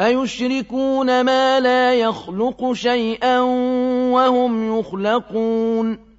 أَيُشْرِكُونَ مَا لَا يَخْلُقُ شَيْئًا وَهُمْ يُخْلَقُونَ